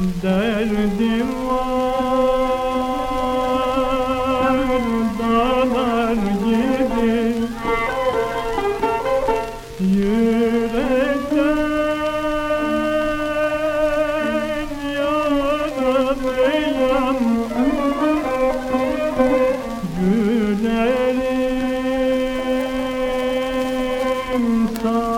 Derdim var dağlar gibi. Yürekten yaralayan Gülerim sana.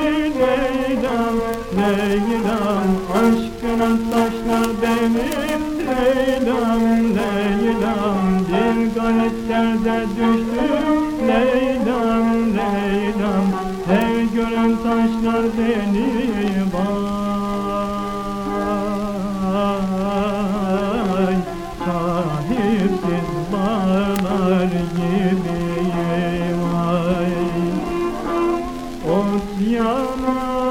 Leyla'm Bir garip derde düştüm. Leyla'm Leyla'm Her gören taşlar beni Vay. Sahipsiz bağlar gibiyim Vay. Ot yanar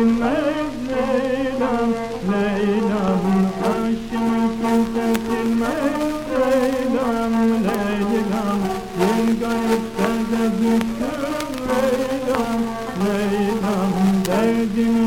silmez Leyla'm Leyla'm Aşkımı kimse silmez Leyla'm Leyla'm Bir garip derde düştüm Leyla'm Leyla'm Derdimi